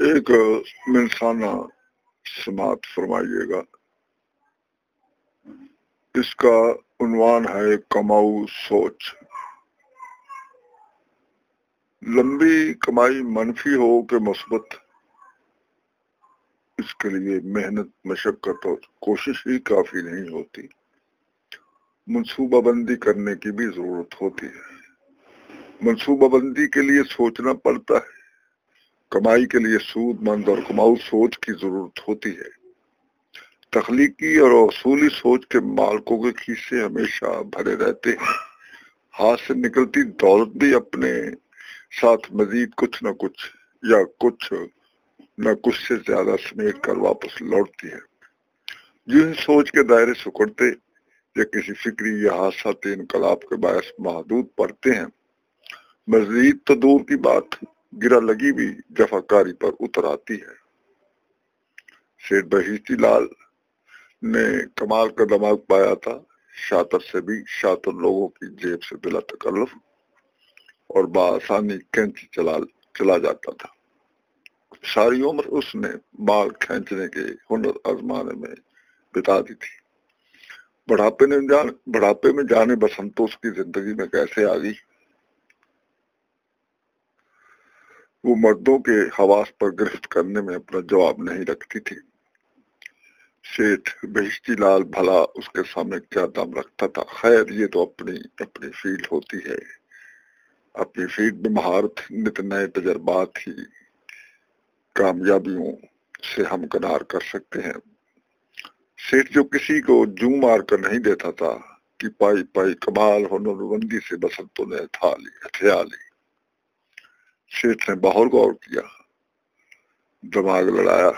ایک منسانہ سماعت فرمائیے گا۔ اس کا عنوان ہے کماؤ سوچ۔ لمبی کمائی منفی ہو کہ مثبت، اس کے لیے محنت، مشقت اور کوشش ہی کافی نہیں ہوتی۔ منصوبہ بندی کرنے کی بھی ضرورت ہوتی ہے۔ منصوبہ بندی کے لیے سوچنا پڑتا ہے۔ کمائی کے لیے سود مند اور کماؤ سوچ کی ضرورت ہوتی ہے۔ تخلیقی اور اصولی سوچ کے مالکوں کے کھیسے ہمیشہ بھرے رہتے ہیں۔ ہاتھ سے نکلتی دولت بھی اپنے ساتھ مزید کچھ نہ کچھ یا کچھ نہ کچھ سے زیادہ سمیٹ کر واپس لوٹتی ہے۔ جو ہی سوچ کے دائرے سکڑتے یا کسی فکری یا حادثات انقلاب کے باعث محدود پڑتے ہیں۔ مزید تو دور کی بات گرا لگی بھی جفا کاری پر اتر آتی ہے۔ شیر بہیتی لال نے کمال کا دماغ پایا تھا۔ شاطر سے بھی شاطر لوگوں کی جیب سے بلا تکلف اور بآسانی کینچی چلا چلا جاتا تھا۔ ساری عمر اس نے بال کھینچنے کے ہنر آزمانے میں بتا دی تھی۔ بڑھاپے نے جان، بڑھاپے میں جانے بسنتوش کی زندگی میں کیسے آ گئی؟ وہ مردوں کے حواس پر گرفت کرنے میں اپنا جواب نہیں رکھتی تھی۔ شیٹھ بہشتی لال بھلا اس کے سامنے کیا دم رکھتا تھا؟ خیر، یہ تو اپنی اپنی فیلڈ ہوتی ہے۔ اپنی فیلڈ میں مہارت، نت نئے تجربات ہی کامیابیوں سے ہم کنار کر سکتے ہیں۔ سیٹ جو کسی کو جو مار کر نہیں دیتا تھا کہ پائی پائی کمال، ہنر بندی سے بسنتوں نے تھا لی ہتھیا لی۔ سیٹ نے بہت غور کیا۔ دماغ لڑایا،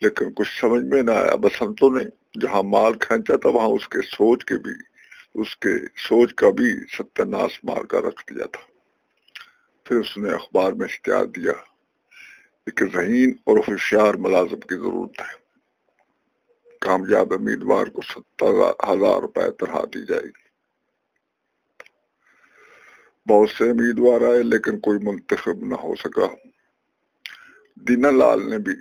لیکن کچھ سمجھ میں نہ آیا۔ بسنتوں نے جہاں مال کھینچا تھا، وہاں اس کے سوچ کے بھی، اس کے سوچ کا بھی ستیہ ناش مار کر رکھ دیا تھا۔ پھر اس نے اخبار میں اشتہار دیا۔ ایک ذہین اور ہوشیار ملازم کی ضرورت ہے۔ کامیاب امیدوار کو ستر ہزار روپے طرح دی جائے گی۔ بہت سے امیدوار آئے لیکن کوئی منتخب نہ ہو سکا۔ دینا لال نے بھی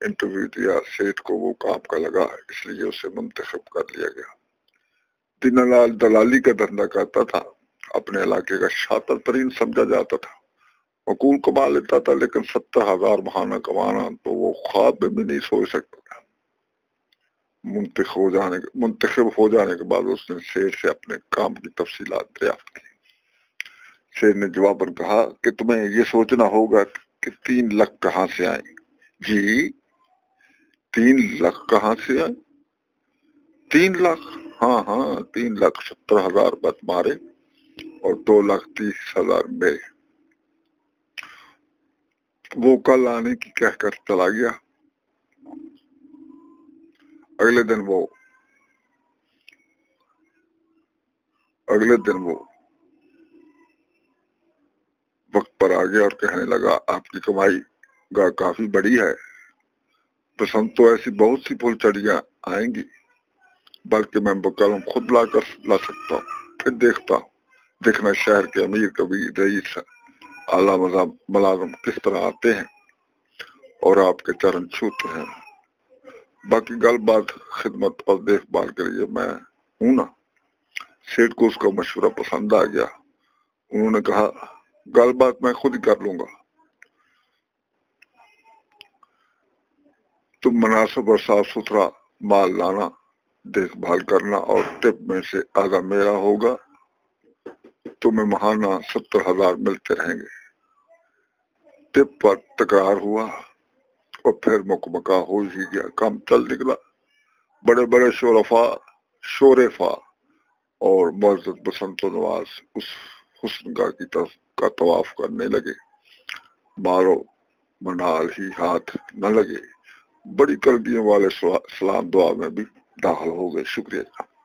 انٹرویو دیا سیٹ کو وہ کام کا لگا، اس لیے اسے منتخب کر لیا گیا۔ دینا لال دلالی کا دھندا کرتا تھا، اپنے علاقے کا شاطر ترین سمجھا جاتا تھا۔ مقول کما لیتا تھا، لیکن ستر ہزار مہانہ کمانا تو وہ خواب میں بھی نہیں سوچ سکتا۔ تھا منتخب ہو جانے، منتخب ہو جانے کے بعد اس نے شیر سے اپنے کام کی تفصیلات دریافت کی۔ شیر نے جواب پر کہا کہ تمہیں یہ سوچنا ہوگا کہ تین لاکھ کہاں سے آئیں۔ جی تین لاکھ کہاں سے آئے تین لاکھ ہاں ہاں تین لاکھ ستر ہزار بت مارے اور دو لاکھ تیس ہزار میرے وہ کل آنے کی کہہ کر چلا گیا۔ اگلے دن وہ، اگلے دن وہ وقت پر آ گیا اور کہنے لگا، آپ کی کمائی گاہ کافی بڑی ہے۔ پسند تو ایسی بہت سی پھول چڑیاں آئیں گی، بلکہ میں بکلم خود لا کر لا سکتا ہوں، پھر دیکھتا ہوں۔ دیکھنا شہر کے امیر کبھی رئیس اعلیٰ ملازم کس طرح آتے ہیں اور آپ کے چرن چھوتے ہیں۔ باقی گل بات خدمت اور دیکھ بھال کے لیے میں ہوں نا۔ سیٹ کو اس کا مشورہ پسند آ گیا۔ انہوں نے کہا گل بات میں خود ہی کر لوں گا۔ تم مناسب اور صاف ستھرا مال لانا، دیکھ بھال کرنا اور ٹپ میں سے آدھا میرا ہوگا۔ تمہیں مہانہ ستر ہزار ملتے رہیں گے۔ ٹپ پر تکرار ہوا اور پھر مکمکا ہو ہی گیا۔ کام چل نکلا۔ بڑے بڑے شورفا شورفا اور معزز بسنت و نواز اس حسن کا کی طرف کا طواف کرنے لگے۔ مارو منال ہی ہاتھ نہ لگے۔ بڑی کلبیوں والے سلام دعا میں بھی داخل ہو گئے۔ شکریہ۔